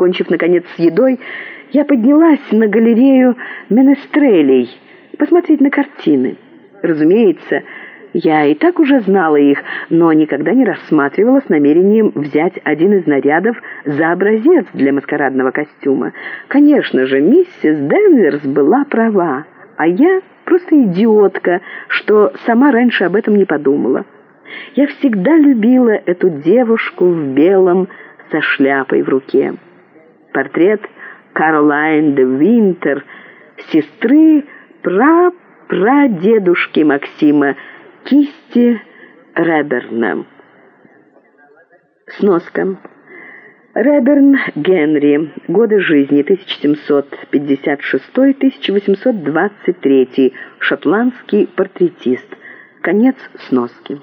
Покончив, наконец, с едой, я поднялась на галерею Менестрелей посмотреть на картины. Разумеется, я и так уже знала их, но никогда не рассматривала с намерением взять один из нарядов за образец для маскарадного костюма. Конечно же, миссис Денверс была права, а я просто идиотка, что сама раньше об этом не подумала. Я всегда любила эту девушку в белом со шляпой в руке. Портрет Каролайн де Винтер, сестры пра-прадедушки Максима, кисти Реберна. Сноска. Реберн Генри. Годы жизни 1756-1823. Шотландский портретист. Конец сноски.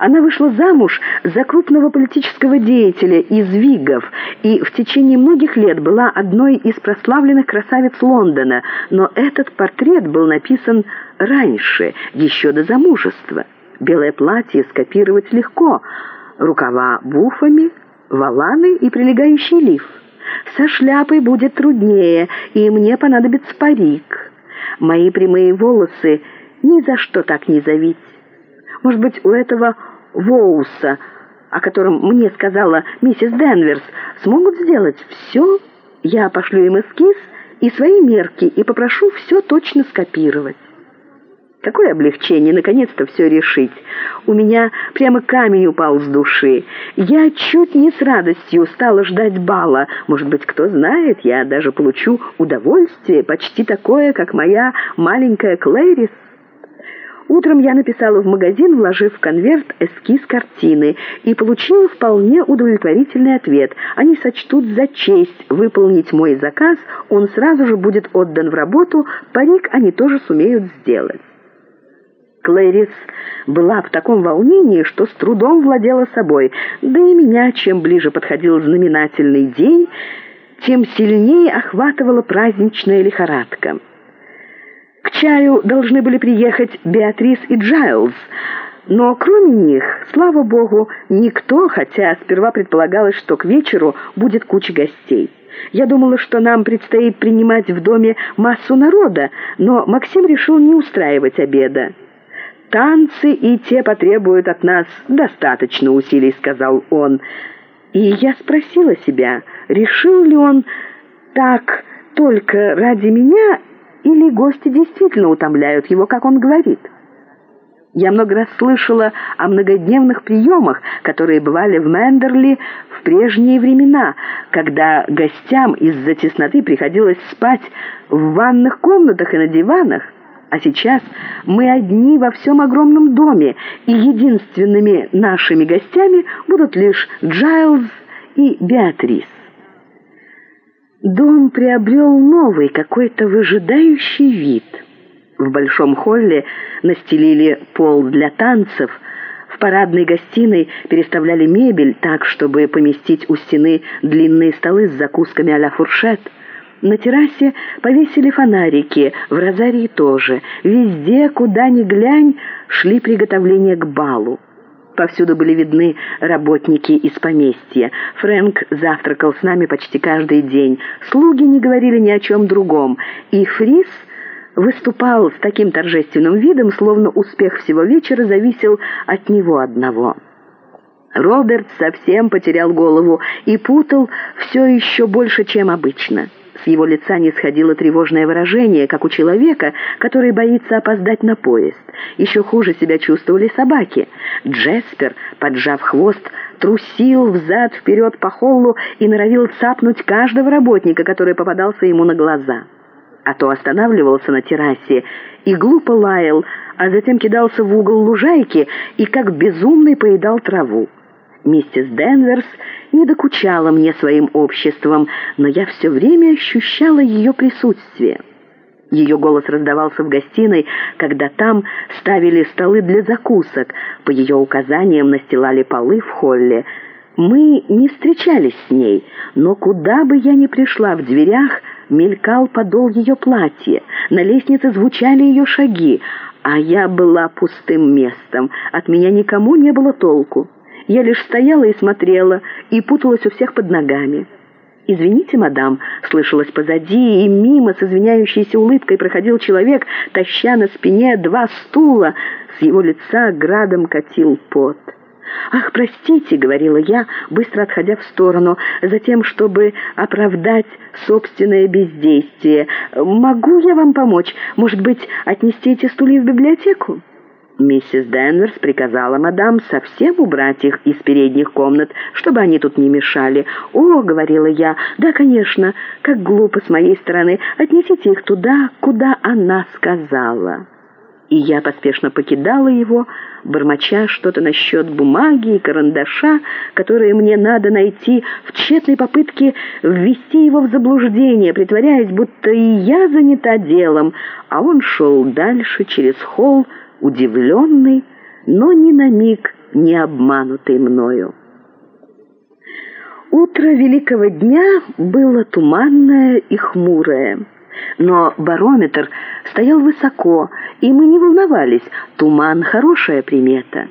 Она вышла замуж за крупного политического деятеля из Вигов и в течение многих лет была одной из прославленных красавиц Лондона, но этот портрет был написан раньше, еще до замужества. Белое платье скопировать легко, рукава буфами, валаны и прилегающий лиф. Со шляпой будет труднее, и мне понадобится парик. Мои прямые волосы ни за что так не завить. Может быть, у этого Воуса, о котором мне сказала миссис Денверс, смогут сделать все? Я пошлю им эскиз и свои мерки и попрошу все точно скопировать. Какое облегчение, наконец-то все решить. У меня прямо камень упал с души. Я чуть не с радостью стала ждать бала. Может быть, кто знает, я даже получу удовольствие, почти такое, как моя маленькая Клэрис. Утром я написала в магазин, вложив в конверт эскиз картины, и получила вполне удовлетворительный ответ. Они сочтут за честь выполнить мой заказ, он сразу же будет отдан в работу, парик они тоже сумеют сделать. Клэрис была в таком волнении, что с трудом владела собой, да и меня, чем ближе подходил знаменательный день, тем сильнее охватывала праздничная лихорадка. К чаю должны были приехать Беатрис и Джайлз, но кроме них, слава богу, никто, хотя сперва предполагалось, что к вечеру будет куча гостей. Я думала, что нам предстоит принимать в доме массу народа, но Максим решил не устраивать обеда. «Танцы и те потребуют от нас достаточно усилий», — сказал он. И я спросила себя, решил ли он так только ради меня или гости действительно утомляют его, как он говорит? Я много раз слышала о многодневных приемах, которые бывали в Мендерли в прежние времена, когда гостям из-за тесноты приходилось спать в ванных комнатах и на диванах. А сейчас мы одни во всем огромном доме, и единственными нашими гостями будут лишь Джайлз и Беатрис. Дом приобрел новый, какой-то выжидающий вид. В большом холле настелили пол для танцев, в парадной гостиной переставляли мебель так, чтобы поместить у стены длинные столы с закусками а-ля фуршет. На террасе повесили фонарики, в розарии тоже. Везде, куда ни глянь, шли приготовления к балу. Повсюду были видны работники из поместья. Фрэнк завтракал с нами почти каждый день. Слуги не говорили ни о чем другом. И Фрис выступал с таким торжественным видом, словно успех всего вечера зависел от него одного. Роберт совсем потерял голову и путал все еще больше, чем обычно. С его лица не сходило тревожное выражение, как у человека, который боится опоздать на поезд. Еще хуже себя чувствовали собаки. Джеспер, поджав хвост, трусил взад-вперед по холлу и норовил цапнуть каждого работника, который попадался ему на глаза. А то останавливался на террасе и глупо лаял, а затем кидался в угол лужайки и как безумный поедал траву. Миссис Не докучала мне своим обществом, но я все время ощущала ее присутствие. Ее голос раздавался в гостиной, когда там ставили столы для закусок, по ее указаниям настилали полы в холле. Мы не встречались с ней, но куда бы я ни пришла в дверях, мелькал подол ее платья, на лестнице звучали ее шаги, а я была пустым местом, от меня никому не было толку. Я лишь стояла и смотрела, и путалась у всех под ногами. «Извините, мадам», — слышалось позади, и мимо с извиняющейся улыбкой проходил человек, таща на спине два стула, с его лица градом катил пот. «Ах, простите», — говорила я, быстро отходя в сторону, затем, чтобы оправдать собственное бездействие. «Могу я вам помочь? Может быть, отнести эти стулья в библиотеку?» МиссисЕнверс приказала мадам совсем убрать их из передних комнат, чтобы они тут не мешали. «О», — говорила я, — «да, конечно, как глупо с моей стороны, отнесите их туда, куда она сказала» и я поспешно покидала его, бормоча что-то насчет бумаги и карандаша, которые мне надо найти в тщетной попытке ввести его в заблуждение, притворяясь, будто и я занята делом, а он шел дальше через холл, удивленный, но ни на миг не обманутый мною. Утро великого дня было туманное и хмурое. Но барометр стоял высоко, и мы не волновались. Туман — хорошая примета.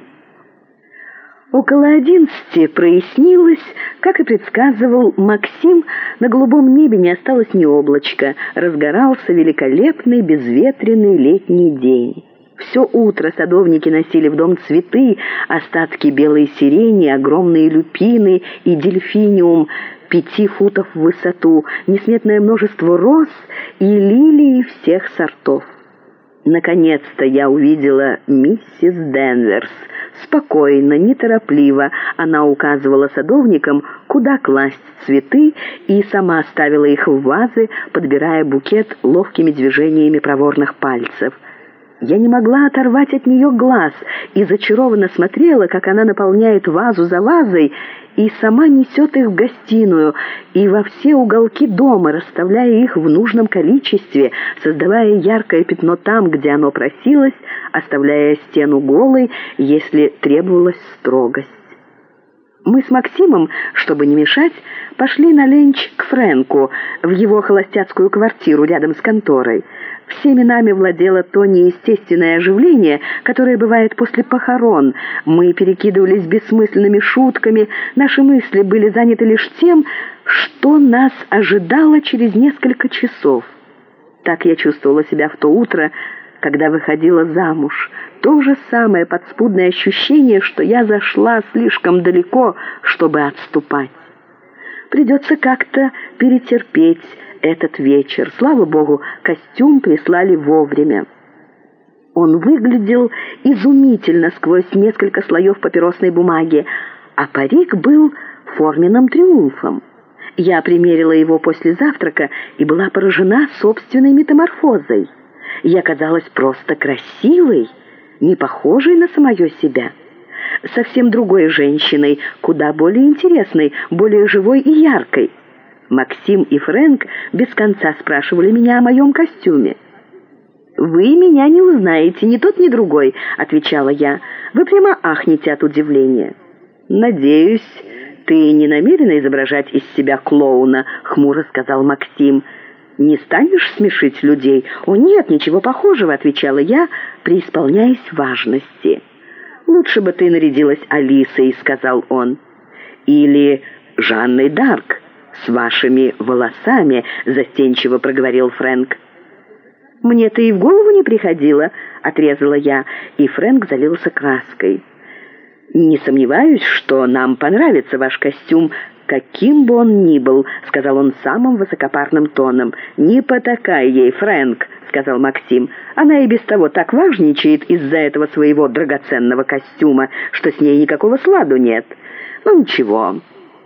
Около одиннадцати прояснилось, как и предсказывал Максим, на голубом небе не осталось ни облачка, разгорался великолепный безветренный летний день. Все утро садовники носили в дом цветы, остатки белой сирени, огромные люпины и дельфиниум пяти футов в высоту, несметное множество роз и лилии всех сортов. Наконец-то я увидела миссис Денверс. Спокойно, неторопливо она указывала садовникам, куда класть цветы, и сама ставила их в вазы, подбирая букет ловкими движениями проворных пальцев – я не могла оторвать от нее глаз и зачарованно смотрела, как она наполняет вазу за вазой и сама несет их в гостиную и во все уголки дома, расставляя их в нужном количестве, создавая яркое пятно там, где оно просилось, оставляя стену голой, если требовалась строгость. Мы с Максимом, чтобы не мешать, пошли на ленч кРэнку в его холостяцкую квартиру рядом с конторой. Всеми нами владело то неестественное оживление, которое бывает после похорон. Мы перекидывались бессмысленными шутками, наши мысли были заняты лишь тем, что нас ожидало через несколько часов. Так я чувствовала себя в то утро, когда выходила замуж. То же самое подспудное ощущение, что я зашла слишком далеко, чтобы отступать. Придется как-то перетерпеть этот вечер. Слава богу, костюм прислали вовремя. Он выглядел изумительно сквозь несколько слоев папиросной бумаги, а парик был форменным триумфом. Я примерила его после завтрака и была поражена собственной метаморфозой. Я казалась просто красивой, не похожей на самое себя совсем другой женщиной, куда более интересной, более живой и яркой. Максим и Без конца спрашивали меня о моем костюме. «Вы меня не узнаете, ни тот, ни другой», — отвечала я. «Вы прямо ахнете от удивления». «Надеюсь, ты не намерена изображать из себя клоуна», — хмуро сказал Максим. «Не станешь смешить людей?» «О, нет, ничего похожего», — отвечала я, преисполняясь важности. «Лучше бы ты нарядилась», — сказал он. «ИлиАннойДарк с вашими волосами», — застенчиво проговорил «Каким бы он ни был», — сказал он самым высокопарным тоном. «Не потакай ей, — сказал — «Она и без того так важничает из-за этого своего драгоценного костюма, что с ней никакого сладу нет. Ну ничего,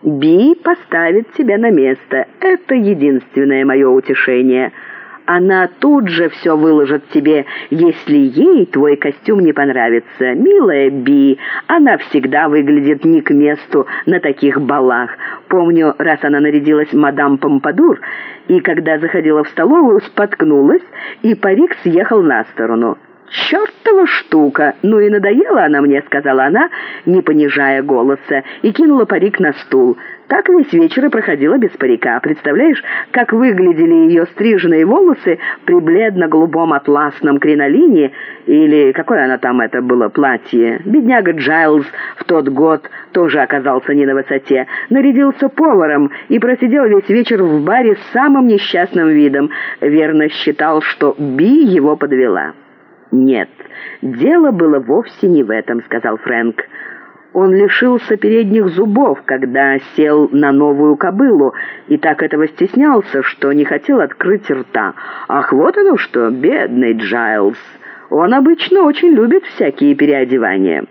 Би поставит тебя на место. Это единственное мое утешение». Она тут же все выложит тебе, если ей твой костюм не понравится. Милая Би, она всегда выглядит не к месту на таких балах. Помню, раз она нарядилась мадам Помпадур, и когда заходила в столовую, споткнулась, и парик съехал на сторону. «Чертова штука! Ну и надоела она мне», — сказала она, не понижая голоса, и кинула парик на стул. Так весь вечер и проходила без парика. Представляешь, как выглядели ее стриженные волосы при бледно-голубом атласном кринолине, или какое она там это было платье. Бедняга В тот год тоже оказался не на высоте. Нарядился поваром и просидел весь вечер в баре с самым несчастным видом. Верно считал, что Би его подвела. «Нет, дело было вовсе не в этом», — сказалК. Он лишился передних зубов, когда сел на новую кобылу, и так этого стеснялся, что не хотел открыть рта. «Ах, вот оно что, бедный Он обычно очень любит всякие переодевания».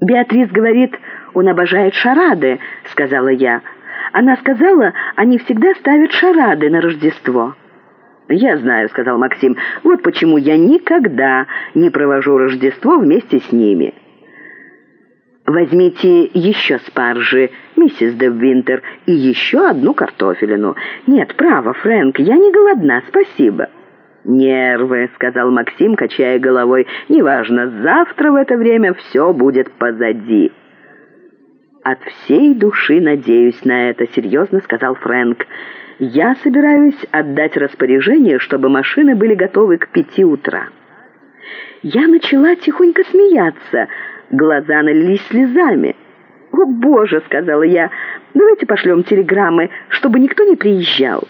«Беатрис говорит, он обожает шарады», — сказала я. «Она сказала, они всегда ставят шарады наЖдество». «Я знаю», — сказалИм. «Вот почему я никогда не провожуЖдество вместе с ними». «Возьмите еще спаржи, миссис де И еще одну картофелину. Нет, право,Фрэнк, я не голодна, спасибо». «Нервы», — сказал Качая головой. «Неважно, завтра в это время все будет позади». «От всей души надеюсь на это», — серьезно сказал Фрэнк. «Я собираюсь отдать распоряжение, чтобы машины были готовы к пяти утра». Я начала тихонько смеяться — Глаза налились слезами. «О,Боже!» — сказала я. «Давайте пошлем телеграммы, чтобы никто не приезжал».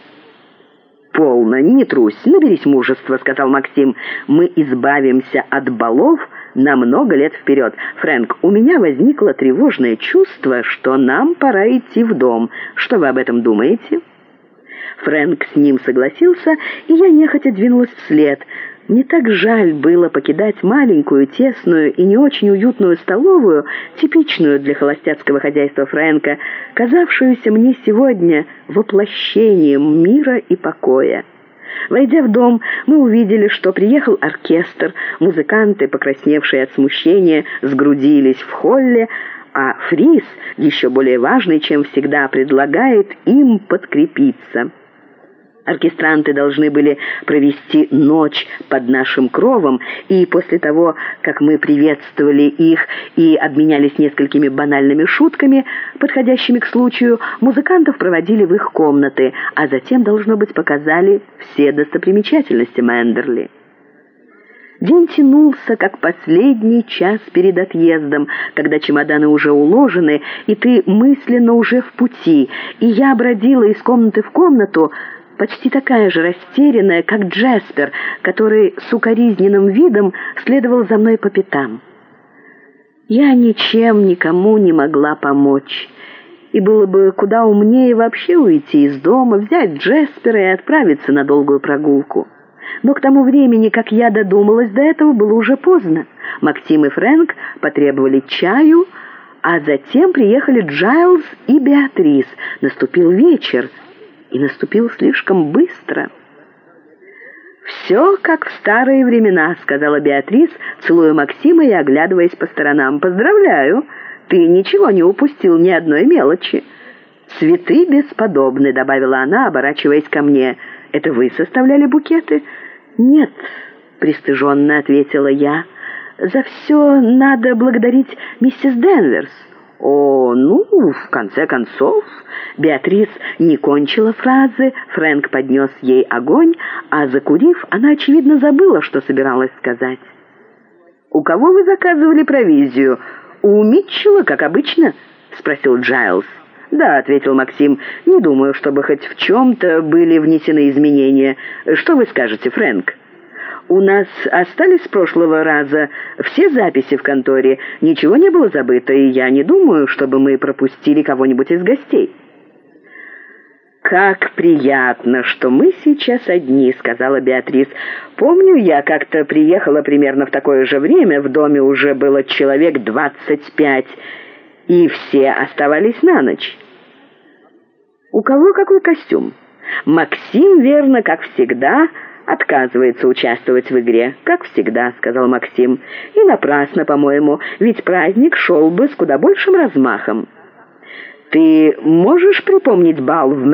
«Полно, не трусь, наберись мужества», — сказал Максим. «Мы избавимся от балов на много лет вперед.Фрэнк, у меня возникло тревожное чувство, что нам пора идти в дом. Что вы об этом думаете?»Фрэнк с ним согласился, и я нехотя двинулась вслед — мне так жаль было покидать маленькую, тесную и не очень уютную столовую, типичную для холостяцкого хозяйства Фрэнка, казавшуюся мне сегодня воплощением мира и покоя. Войдя в дом, мы увидели, что приехал оркестр, музыканты, покрасневшие от смущения, сгрудились в холле, а Фрис, еще более важный, чем всегда, предлагает им подкрепиться. Оркестранты должны были провести ночь под нашим кровом, и после того, как мы приветствовали их и обменялись несколькими банальными шутками, подходящими к случаю, музыкантов проводили в их комнаты, а затем, должно быть, показали все достопримечательности Мендерли. День тянулся, как последний час перед отъездом, когда чемоданы уже уложены, и ты мысленно уже в пути, и я бродила из комнаты в комнату, почти такая же растерянная, как Джеспер, который с укоризненным видом следовал за мной по пятам. Я ничем никому не могла помочь, и было бы куда умнее вообще уйти из дома, взять Джеспера и отправиться на долгую прогулку. Но к тому времени, как я додумалась до этого, было уже поздно. Максим иЭнк потребовали чаю, а затем приехалиАйлз иБеатрис. Наступил вечер — и наступил слишком быстро. «Все как в старые времена», — сказалаБеатрис, целуяМа,Сима и оглядываясь по сторонам. «Поздравляю, ты ничего не упустил, ни одной мелочи». «Цветы бесподобны», — добавила она, оборачиваясь ко мне. «Это вы составляли букеты?» «Нет», — пристыженно ответила я. «За все надо благодарить миссис Денверс». «О, ну, в конце концов...» Не кончила фразы,Фрэнк поднес ей огонь, а закурив, она, очевидно, забыла, что собиралась сказать. «У кого вы заказывали провизию? У Митчелла, как обычно?» — спросил Джайлз. «Да», — ответил Максим, — «не думаю, чтобы хоть в чем-то были внесены изменения. Что вы скажете,Энк?» У нас остались с прошлого раза все записи в конторе. Ничего не было забыто, и я не думаю, чтобы мы пропустили кого-нибудь из гостей». «Как приятно, что мы сейчас одни», — сказалаБеатрис. «Помню, я как-то приехала примерно в такое же время, в доме уже было человек двадцать пять, и все оставались на ночь». «У кого какой костюм?» «Максим, верно, как всегда», отказывается участвовать в игре, как всегда», — сказал Максим. «И напрасно, по-моему, ведь праздник шел бы с куда большим размахом». «Ты можешь припомнить бал в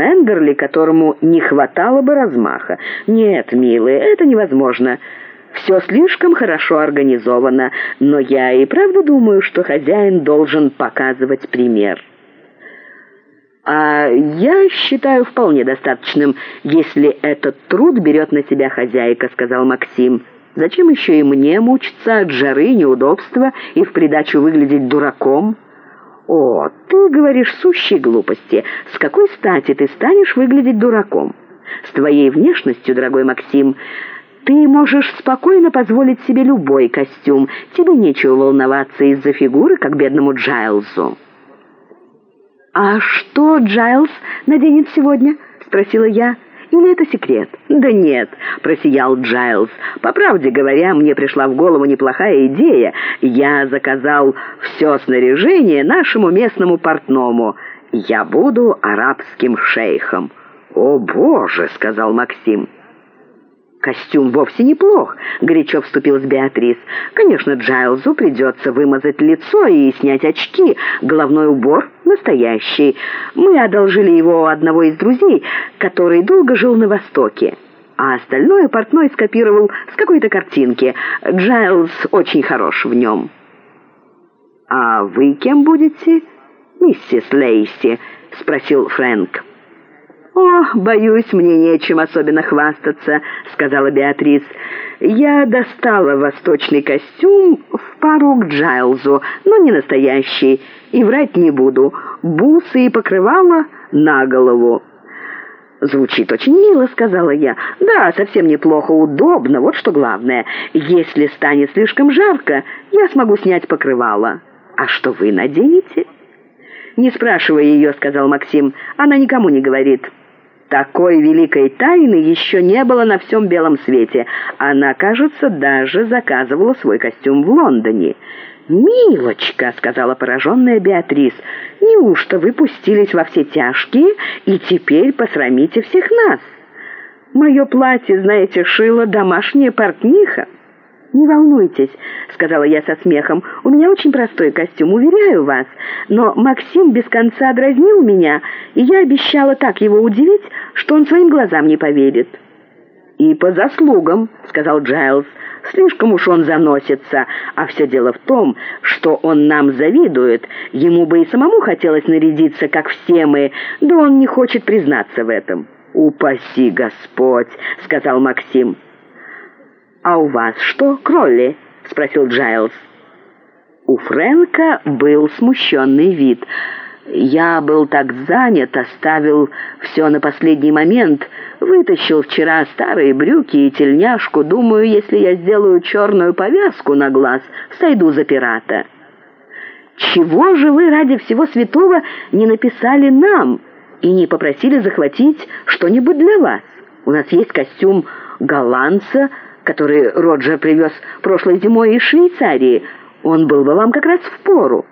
Которому не хватало бы размаха?» «Нет, милый, это невозможно». Все слишком хорошо организовано, но я и правда думаю, что хозяин должен показывать пример. «А я считаю вполне достаточным, если этот труд берет на себя хозяйка», — сказал Максим. «Зачем еще и мне мучиться от жары, неудобства и в придачу выглядеть дураком?» «О, ты говоришь сущие глупости. С какой стати ты станешь выглядеть дураком? С твоей внешностью, дорогой Максим, ты можешь спокойно позволить себе любой костюм. Тебе нечего волноваться из-за фигуры, как бедному Джайлзу». «А что Джайлз наденет сегодня?» — спросила я. Или это секрет?» «Да нет», — просиял Джайлз. «По правде говоря, мне пришла в голову неплохая идея. Я заказал все снаряжение нашему местному портному. Я буду арабским шейхом». «О, Боже!» — сказал Максим. «Костюм вовсе неплох», — горячо вступилась Беатрис. «Конечно, Джайлзу придется вымазать лицо и снять очки. Головной убор настоящий. Мы одолжили его у одного из друзей, который долго жил на Востоке. А остальное портной скопировал с какой-то картинки. Джайлз очень хорош в нем». «А вы кем будете?» «Миссис Лейси», — спросил «О, боюсь, мне нечем особенно хвастаться», — сказала Беатрис. «Я достала восточный костюм в пару к Джайлзу, но не настоящий, и врать не буду. Бусы и покрывала на голову». «Звучит очень мило», — сказала я. «Да, совсем неплохо, удобно, вот что главное. Если станет слишком жарко, я смогу снять покрывало. А что вы наденете?» «Не спрашивай ее», — сказал Максим. «Она никому не говорит». Такой великой тайны еще не было на всем белом свете. Она, кажется, даже заказывала свой костюм в Лондоне. «Милочка», — сказала пораженная Беатрис, — «неужто вы пустились во все тяжкие и теперь посрамите всех нас? Мое платье, знаете, шила домашняя портниха». «Не волнуйтесь», — сказала я со смехом, — «у меня очень простой костюм, уверяю вас. Но Максим без конца дразнил меня, и я обещала так его удивить, что он своим глазам не поверит». «И по заслугам», — сказал Джайлз, — «слишком уж он заносится, а все дело в том, что он нам завидует. Ему бы и самому хотелось нарядиться, как все мы, да он не хочет признаться в этом». «Упаси Господь», — сказал Максим. «А у вас что, — спросил У Был смущенный вид. «Я был так занят, оставил все на последний момент. Вытащил вчера старые брюки и тельняшку. Думаю, если я сделаю черную повязку на глаз, сойду за пирата». «Чего же вы ради всего святого не написали нам и не попросили захватить что-нибудь для вас? У нас есть костюм голландца, который Роджер привез прошлой зимой из Швейцарии. Он был бы вам как раз в пору».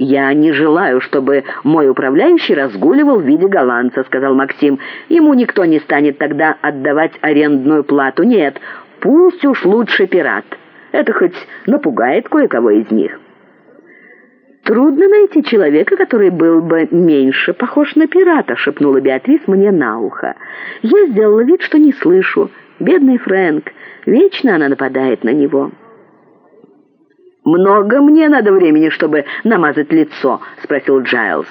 «Я не желаю, чтобы мой управляющий разгуливал в виде голландца», — сказал Максим. «Ему никто не станет тогда отдавать арендную плату. Нет, пусть уж лучше пират. Это хоть напугает кое-кого из них». «Трудно найти человека, который был бы меньше похож на пирата», — шепнула Беатрис мне на ухо. Я сделала вид, что не слышу. Бедный Фрэнк. Вечно она нападает на него. «Много мне надо времени, чтобы намазать лицо?» — спросил Джайлз.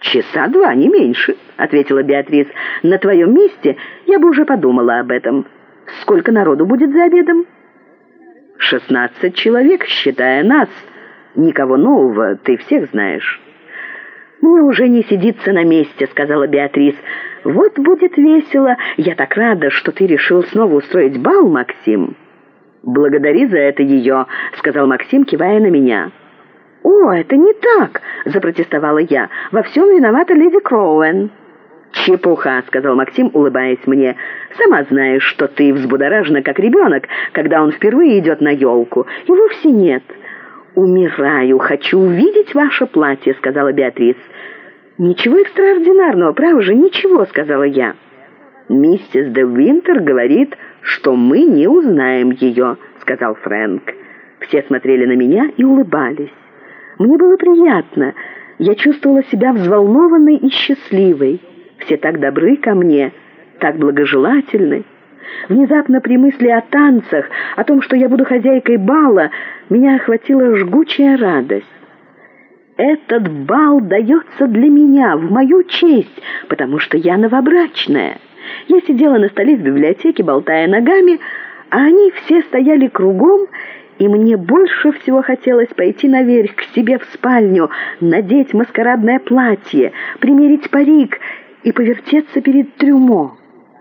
«Часа два, не меньше», — ответила Беатрис. «На твоем месте я бы уже подумала об этом. Сколько народу будет за обедом?» «Шестнадцать человек, считая нас. Никого нового, ты всех знаешь». «Мне уже не сидится на месте», — сказала Беатрис. «Вот будет весело. Я так рада, что ты решил снова устроить бал, Максим». «Благодари за это ее», — сказал Максим, кивая на меня. «О, это не так!» — запротестовала я. «Во всем виновата леди Кроуэн». «Чепуха», — сказалИм, улыбаясь мне. «Сама знаешь, что ты взбудоражена, как ребенок, когда он впервые идет на елку. И вовсе нет». «Умираю, хочу увидеть ваше платье», — сказала Беатрис. «Ничего экстраординарного, право же, ничего», — сказала я. «Миссис де Винтер говорит, что мы не узнаем ее», — сказал Фрэнк. Все смотрели на меня и улыбались. Мне было приятно. Я чувствовала себя взволнованной и счастливой. Все так добры ко мне, так благожелательны. Внезапно при мысли о танцах, о том, что я буду хозяйкой бала, меня охватила жгучая радость. Этот бал дается для меня, в мою честь, потому что я новобрачная. Я сидела на столе в библиотеке, болтая ногами, а они все стояли кругом, и мне больше всего хотелось пойти наверх к себе в спальню, надеть маскарадное платье, примерить парик и повертеться перед трюмо.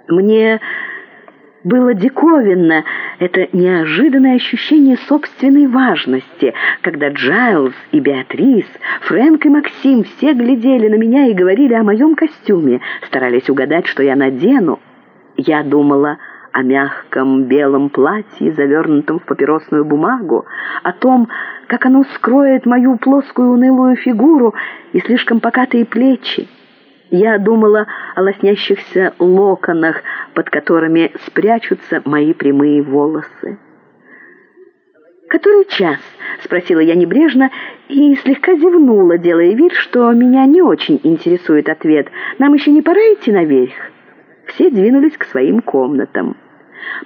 Мне было диковинно это неожиданное ощущение собственной важности, когда Джайлз и Беатрис, Фрэнк и Максим все глядели на меня и говорили о моем костюме, старались угадать, что я надену. Я думала о мягком белом платье, завернутом в папиросную бумагу, о том, как оно скроет мою плоскую унылую фигуру и слишком покатые плечи. Я думала о лоснящихся локонах, под которыми спрячутся мои прямые волосы. «Который час?» — спросила я небрежно и слегка зевнула, делая вид, что меня не очень интересует ответ. «Нам еще не пора идти наверх?» Все двинулись к своим комнатам.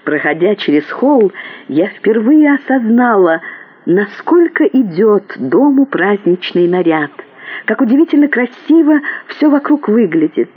Проходя через холл, я впервые осознала, насколько идет дому праздничный наряд — как удивительно красиво все вокруг выглядит.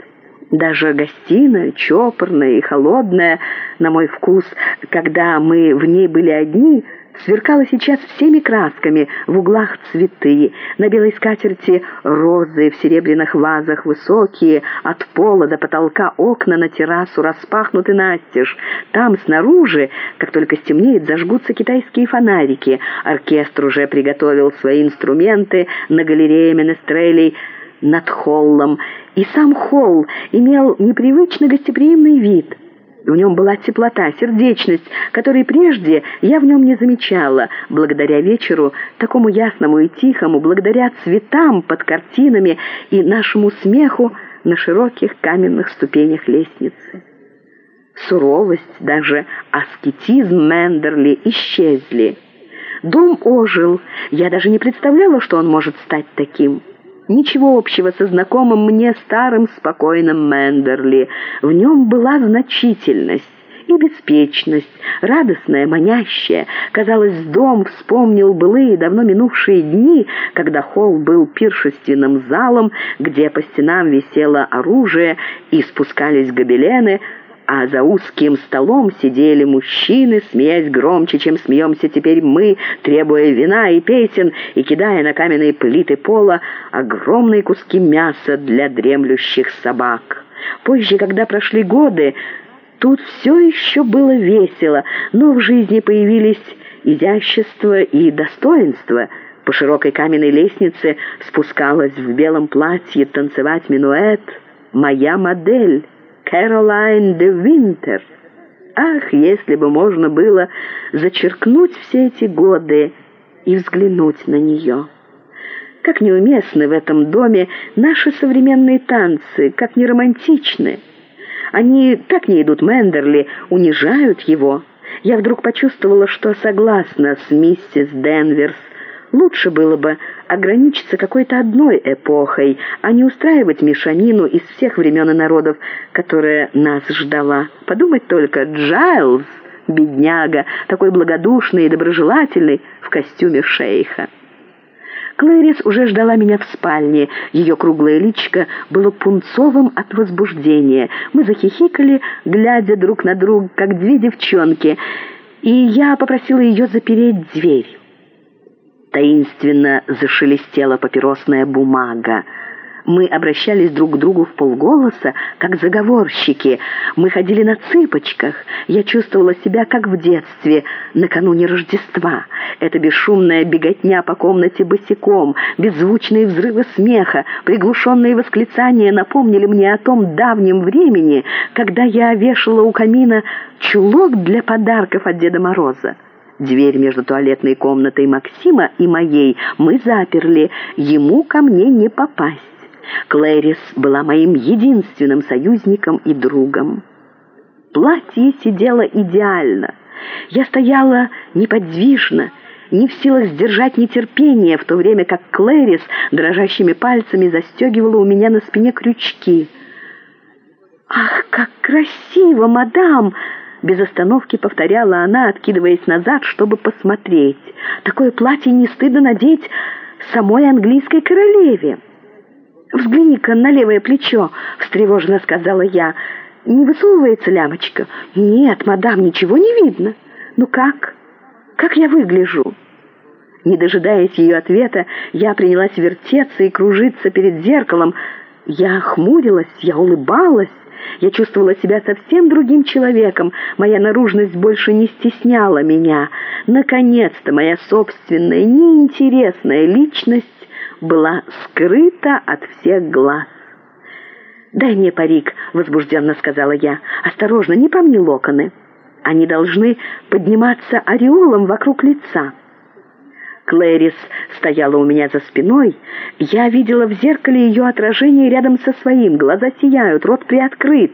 Даже гостиная, чопорная и холодная, на мой вкус, когда мы в ней были одни — сверкала сейчас всеми красками, в углах цветы, на белой скатерти розы в серебряных вазах высокие, от пола до потолка окна на террасу распахнуты настежь. Там снаружи, как только стемнеет, зажгутся китайские фонарики. Оркестр уже приготовил свои инструменты на галерее менестрелей над холлом, и сам холл имел непривычно гостеприимный вид — в нем была теплота, сердечность, которой прежде я в нем не замечала, благодаря вечеру, такому ясному и тихому, благодаря цветам под картинами и нашему смеху на широких каменных ступенях лестницы. Суровость, даже аскетизм Мендерли исчезли. Дом ожил, я даже не представляла, что он может стать таким. Ничего общего со знакомым мне старым спокойным Мендерли. В нем была значительность и беспечность, радостная, манящая. Казалось, дом вспомнил былые, давно минувшие дни, когда холл был пиршественным залом, где по стенам висело оружие и спускались гобелены, а за узким столом сидели мужчины, смеясь громче, чем смеемся теперь мы, требуя вина и песен и кидая на каменные плиты пола огромные куски мяса для дремлющих собак. Позже, когда прошли годы, тут все еще было весело, но в жизни появились изящество и достоинство. По широкой каменной лестнице спускалась в белом платье танцевать минуэт «Моя модель». Кэролайн де Винтер. Ах, если бы можно было зачеркнуть все эти годы и взглянуть на нее. Как неуместны в этом доме наши современные танцы, как неромантичны. Они так не идут Мендерли, унижают его. Я вдруг почувствовала, что согласна с миссис Денверс, Лучше было бы ограничиться какой-то одной эпохой, а не устраивать мешанину из всех времен и народов, которая нас ждала. Подумать только, Джайлз, бедняга, такой благодушный и доброжелательный в костюме шейха. Клэрис уже ждала меня в спальне. Ее круглое личико было пунцовым от возбуждения. Мы захихикали, глядя друг на друга, как две девчонки, и я попросила ее запереть дверь. Таинственно зашелестела папиросная бумага. Мы обращались друг к другу в полголоса, как заговорщики. Мы ходили на цыпочках. Я чувствовала себя, как в детстве, накануне Рождества. Эта бесшумная беготня по комнате босиком, беззвучные взрывы смеха, приглушенные восклицания напомнили мне о том давнем времени, когда я вешала у камина чулок для подарков от Деда Мороза. Дверь между туалетной комнатой Максима и моей мы заперли, ему ко мне не попасть. Клэрис была моим единственным союзником и другом. Платье сидело идеально. Я стояла неподвижно, не в силах сдержать нетерпение, в то время как Клэрис дрожащими пальцами застегивала у меня на спине крючки. «Ах, как красиво, мадам!» Без остановки повторяла она, откидываясь назад, чтобы посмотреть. «Такое платье не стыдно надеть самой английской королеве. «Взгляни-ка на левое плечо», — встревоженно сказала я. «Не высовывается лямочка?» «Нет, мадам, ничего не видно». «Ну как? Как я выгляжу?» Не дожидаясь ее ответа, я принялась вертеться и кружиться перед зеркалом. Я хмурилась, я улыбалась. Я чувствовала себя совсем другим человеком. Моя наружность больше не стесняла меня. Наконец-то моя собственная, неинтересная личность была скрыта от всех глаз. «Дай мне парик», — возбужденно сказала я. «Осторожно, не помни локоны. Они должны подниматься ореолом вокруг лица». Клэрис стояла у меня за спиной. Я видела в зеркале ее отражение рядом со своим. Глаза сияют, рот приоткрыт.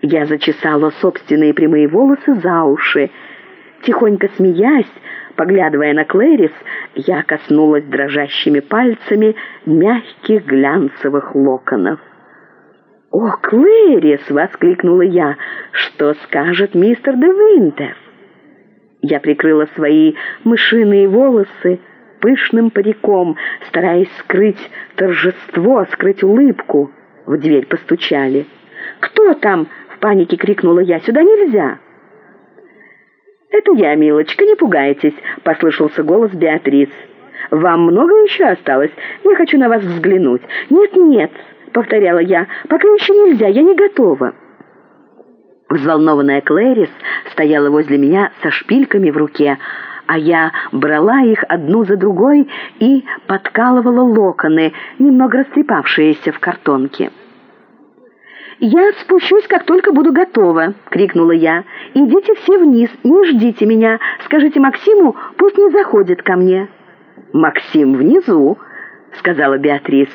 Я зачесала собственные прямые волосы за уши. Тихонько смеясь, поглядывая на Я коснулась дрожащими пальцами мягких глянцевых локонов. «О, Скажет мистер де Я прикрыла свои мышиные волосы пышным париком, стараясь скрыть торжество, скрыть улыбку. В дверь постучали. «Кто там?» — в панике крикнула я. «Сюда нельзя!» «Это я, милочка, не пугайтесь», — послышался голос «Вам много еще осталось? Я хочу на вас взглянуть». «Нет-нет», — повторяла я, — «пока еще нельзя, я не готова».Взволнованная Стояла возле меня со шпильками в руке, а я брала их одну за другой и подкалывала локоны, немного растрепавшиеся в картонке. «Я спущусь, как только буду готова!» — крикнула я. «Идите все вниз, не ждите меня. СкажитеА пусть не заходит ко мне». «Максим внизу», — сказала Беатрис.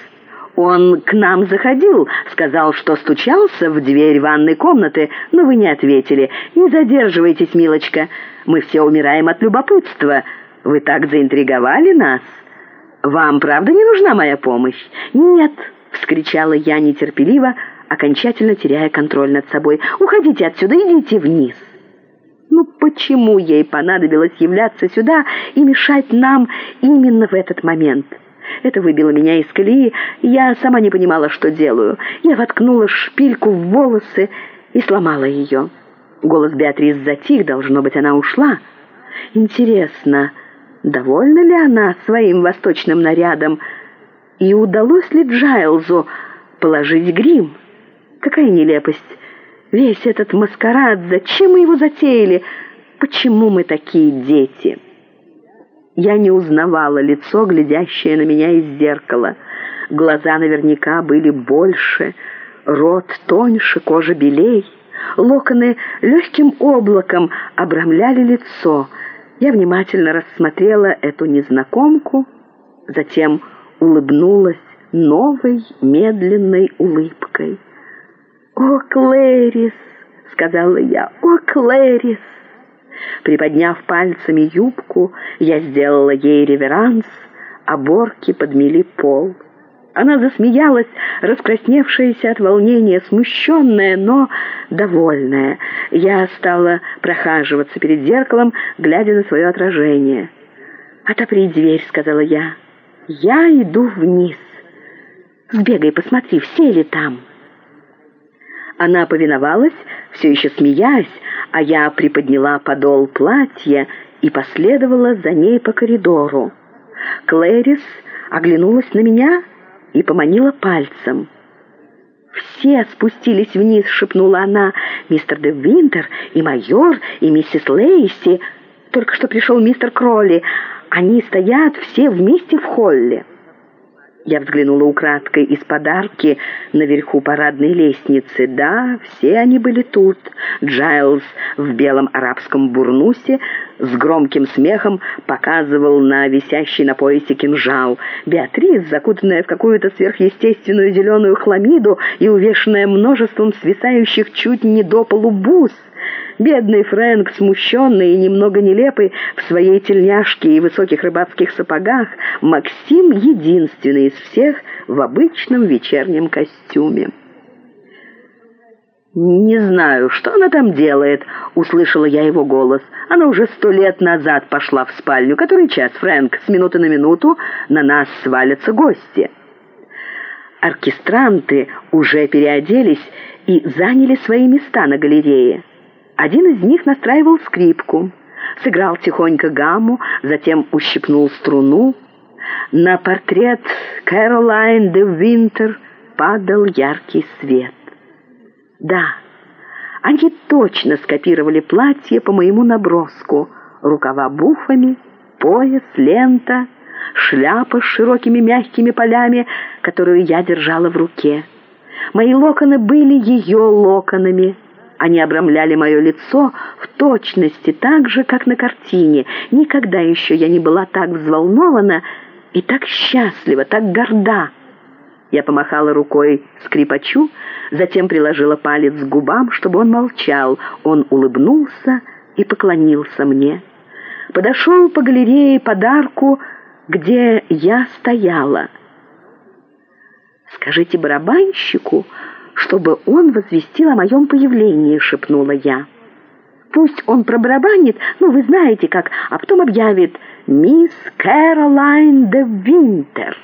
«Он к нам заходил, сказал, что стучался в дверь ванной комнаты, но вы не ответили. Не задерживайтесь, милочка, мы все умираем от любопытства. Вы так заинтриговали нас. Вам правда не нужна моя помощь?» «Нет», — вскричала я нетерпеливо, — окончательно теряя контроль над собой. «Уходите отсюда, идите вниз!» Ну почему ей понадобилось являться сюда и мешать нам именно в этот момент? Это выбило меня из колеи, я сама не понимала, что делаю. Я воткнула шпильку в волосы и сломала ее. ГолосЕатрис затих, должно быть, она ушла. Интересно, довольна ли она своим восточным нарядом? И удалось ли Джайлзу положить грим? Какая нелепость! Весь этот маскарад, зачем мы его затеяли? Почему мы такие дети?» Я не узнавала лицо, глядящее на меня из зеркала. Глаза наверняка были больше, рот тоньше, кожа белей. Локоны легким облаком обрамляли лицо. Я внимательно рассмотрела эту незнакомку, затем улыбнулась новой медленной улыбкой. «О, Клэрис!» — сказала я. «О, Клэрис!» Приподняв пальцами юбку, я сделала ей реверанс, а борки подмели пол. Она засмеялась, раскрасневшаяся от волнения, смущенная, но довольная. Я стала прохаживаться перед зеркалом, глядя на свое отражение. «Отопри дверь», — сказала я. «Я иду вниз.Сбегай, посмотри, все ли там». Она повиновалась, все еще смеясь, а я приподняла подол платья и последовала за ней по коридору. Клэрис оглянулась на меня и поманила пальцем. «Все спустились вниз», — шепнула она. «Мистер де И майор, и миссис Лейси. Только что пришел мистер Кролли. Они стоят все вместе в холле». Я взглянула украдкой из подарки наверху парадной лестницы. Да, все они были тут. Джайлз в белом арабском бурнусе с громким смехом показывал на висящий на поясе кинжал. Беатрис, закутанная в какую-то сверхъестественную зеленую хламиду и увешанная множеством свисающих чуть не до полу бус, БедныйРэнк, смущенный и немного нелепый в своей тельняшке и высоких рыбацких сапогах, Максим единственный из всех в обычном вечернем костюме. «Не знаю, что она там делает», услышала я его голос. Она уже сто лет назад пошла в спальню. Который час,Фрэнк? С минуты на минуту на нас свалятся гости.Оркестранты уже переоделись и заняли свои места на галерее. Один из них настраивал скрипку, сыграл тихонько гамму, затем ущипнул струну. На портрет Кэролайн де Винтер падал яркий свет. Да, они точно скопировали платье по моему наброску. Рукава буфами, пояс, лента, шляпа с широкими мягкими полями, которую я держала в руке. Мои локоны были ее локонами. Они обрамляли мое лицо в точности так же, как на картине. Никогда еще я не была так взволнована и так счастлива, так горда. Я помахала рукой скрипачу, затем приложила палец к губам, чтобы он молчал. Он улыбнулся и поклонился мне. Подошел по галерее подарку, где я стояла. «Скажите барабанщику, чтобы он возвестил о моем появлении», — шепнула я. «Пусть он пробарабанит, ну, вы знаете как, а потом объявит «Мисс Кэролайн де Винтер».